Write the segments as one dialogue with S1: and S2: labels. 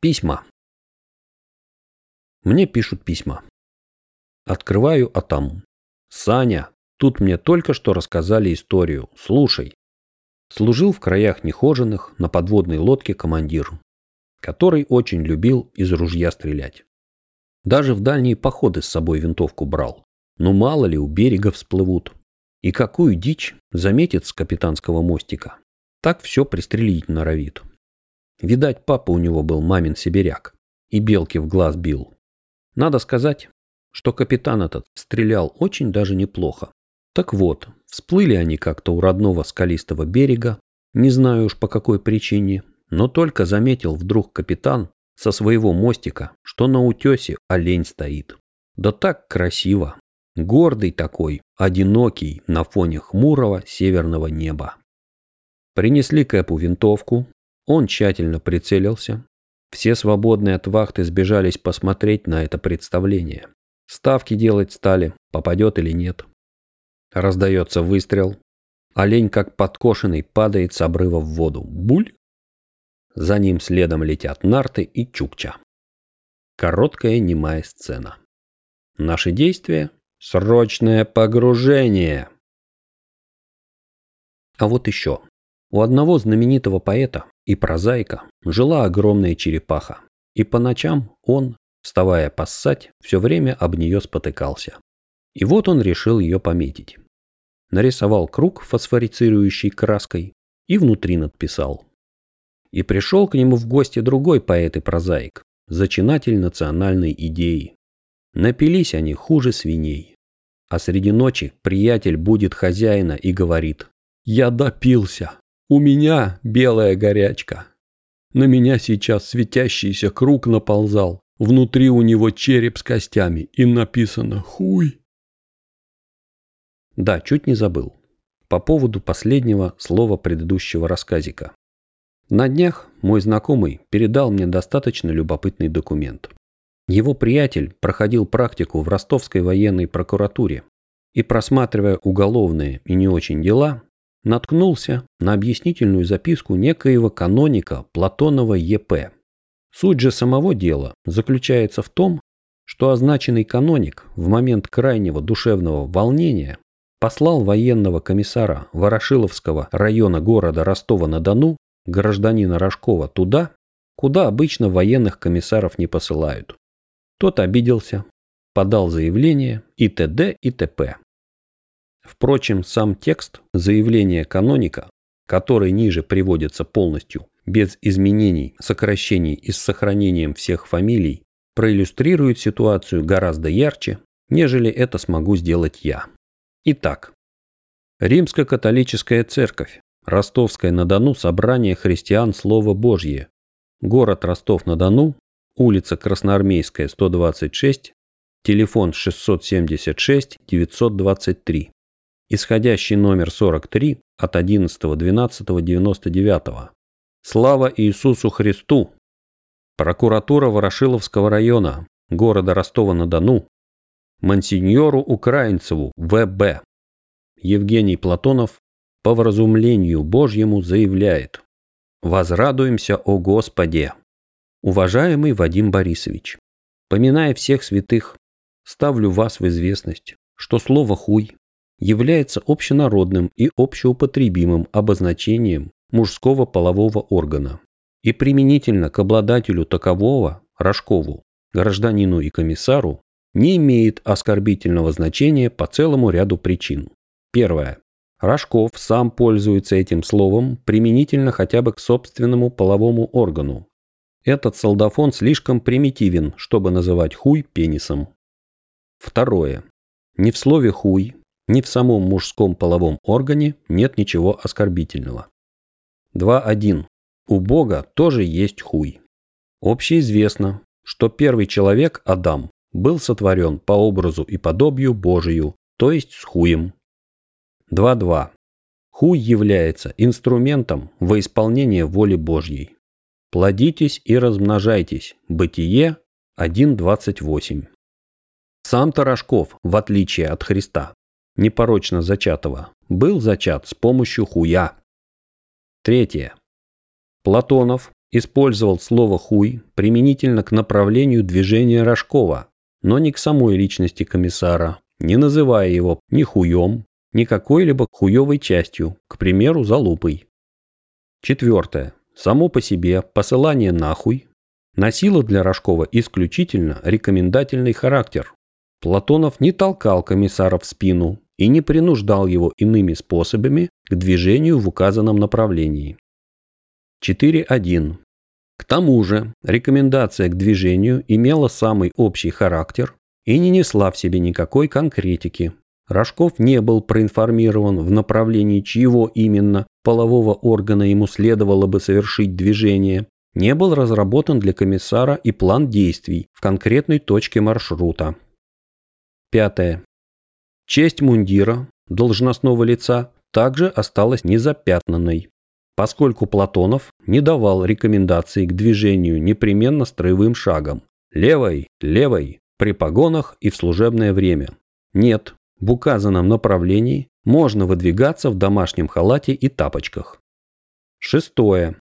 S1: Письма. Мне пишут письма. Открываю, а там. Саня, тут мне только что рассказали историю. Слушай. Служил в краях нехоженных на подводной лодке командир, который очень любил из ружья стрелять. Даже в дальние походы с собой винтовку брал. Ну мало ли, у берега всплывут. И какую дичь заметит с капитанского мостика. Так все пристрелить норовит. Видать, папа у него был мамин сибиряк. И белки в глаз бил. Надо сказать, что капитан этот стрелял очень даже неплохо. Так вот, всплыли они как-то у родного скалистого берега, не знаю уж по какой причине, но только заметил вдруг капитан со своего мостика, что на утесе олень стоит. Да так красиво. Гордый такой, одинокий на фоне хмурого северного неба. Принесли Кэпу винтовку, он тщательно прицелился. Все свободные от вахты сбежались посмотреть на это представление. Ставки делать стали, попадет или нет. Раздается выстрел. Олень, как подкошенный, падает с обрыва в воду. Буль! За ним следом летят нарты и чукча. Короткая немая сцена. Наши действия – срочное погружение. А вот еще. У одного знаменитого поэта и прозаика жила огромная черепаха, и по ночам он, вставая поссать, все время об нее спотыкался. И вот он решил ее пометить. Нарисовал круг фосфорицирующей краской и внутри надписал. И пришел к нему в гости другой поэт и прозаик, зачинатель национальной идеи. Напились они хуже свиней. А среди ночи приятель будет хозяина и говорит «Я допился, у меня белая горячка. На меня сейчас светящийся круг наползал. Внутри у него череп с костями и написано «Хуй». Да, чуть не забыл. По поводу последнего слова предыдущего рассказика. На днях мой знакомый передал мне достаточно любопытный документ. Его приятель проходил практику в ростовской военной прокуратуре и, просматривая уголовные и не очень дела, наткнулся на объяснительную записку некоего каноника Платонова Е.П. Суть же самого дела заключается в том, что означенный каноник в момент крайнего душевного волнения послал военного комиссара Ворошиловского района города Ростова-на-Дону, гражданина Рожкова, туда, куда обычно военных комиссаров не посылают. Тот обиделся, подал заявление и т.д. и т.п. Впрочем, сам текст заявления каноника, который ниже приводится полностью, без изменений, сокращений и с сохранением всех фамилий, проиллюстрирует ситуацию гораздо ярче, нежели это смогу сделать я. Итак, Римско-католическая церковь, Ростовская-на-Дону, собрание христиан Слово Божье, город Ростов-на-Дону, улица Красноармейская, 126, телефон 676 923 исходящий номер 43 от 11.12.99. Слава Иисусу Христу! Прокуратура Ворошиловского района, города Ростова-на-Дону, Монсеньору Украинцеву В.Б. Евгений Платонов по вразумлению Божьему заявляет «Возрадуемся, о Господе!» Уважаемый Вадим Борисович, поминая всех святых, ставлю вас в известность, что слово «хуй» является общенародным и общеупотребимым обозначением мужского полового органа и применительно к обладателю такового, Рожкову, гражданину и комиссару, не имеет оскорбительного значения по целому ряду причин. Первое. Рожков сам пользуется этим словом применительно хотя бы к собственному половому органу. Этот солдафон слишком примитивен, чтобы называть хуй пенисом. Второе. Не в слове «хуй», ни в самом мужском половом органе нет ничего оскорбительного. 2.1. У Бога тоже есть хуй. Общеизвестно, что первый человек, Адам, был сотворен по образу и подобию Божию, то есть с хуем. 2.2. Хуй является инструментом во исполнение воли Божьей. Плодитесь и размножайтесь. Бытие 1.28. Сам Тарашков, в отличие от Христа, непорочно зачатого, был зачат с помощью хуя. Третье. Платонов использовал слово «хуй» применительно к направлению движения Рожкова, но не к самой личности комиссара, не называя его ни хуем, ни какой-либо хуевой частью, к примеру, залупой. Четвертое. Само по себе посылание нахуй носило для Рожкова исключительно рекомендательный характер. Платонов не толкал комиссара в спину и не принуждал его иными способами к движению в указанном направлении. 4.1. К тому же рекомендация к движению имела самый общий характер и не несла в себе никакой конкретики. Рожков не был проинформирован в направлении чьего именно полового органа ему следовало бы совершить движение. Не был разработан для комиссара и план действий в конкретной точке маршрута. Пятое. Честь мундира должностного лица также осталась незапятнанной поскольку Платонов не давал рекомендации к движению непременно строевым шагом. Левой, левой, при погонах и в служебное время. Нет, в указанном направлении можно выдвигаться в домашнем халате и тапочках. Шестое.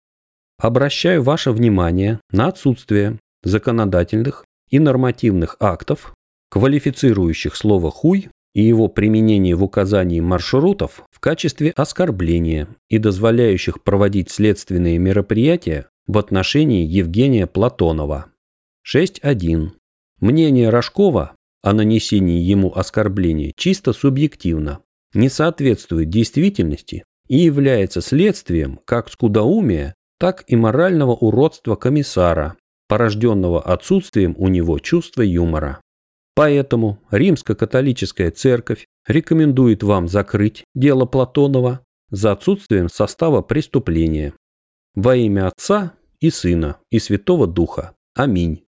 S1: Обращаю ваше внимание на отсутствие законодательных и нормативных актов, квалифицирующих слово «хуй» и его применение в указании маршрутов в качестве оскорбления и дозволяющих проводить следственные мероприятия в отношении Евгения Платонова. 6.1. Мнение Рожкова о нанесении ему оскорбления чисто субъективно, не соответствует действительности и является следствием как скудоумия, так и морального уродства комиссара, порожденного отсутствием у него чувства юмора. Поэтому Римско-католическая церковь рекомендует вам закрыть дело Платонова за отсутствием состава преступления. Во имя Отца и Сына и Святого Духа. Аминь.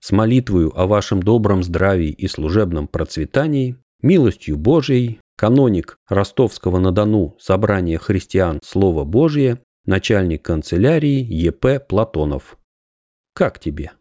S1: С молитвою о вашем добром здравии и служебном процветании, милостью Божией, каноник Ростовского-на-Дону Собрания христиан Слово Божие, начальник канцелярии Е.П. Платонов. Как тебе?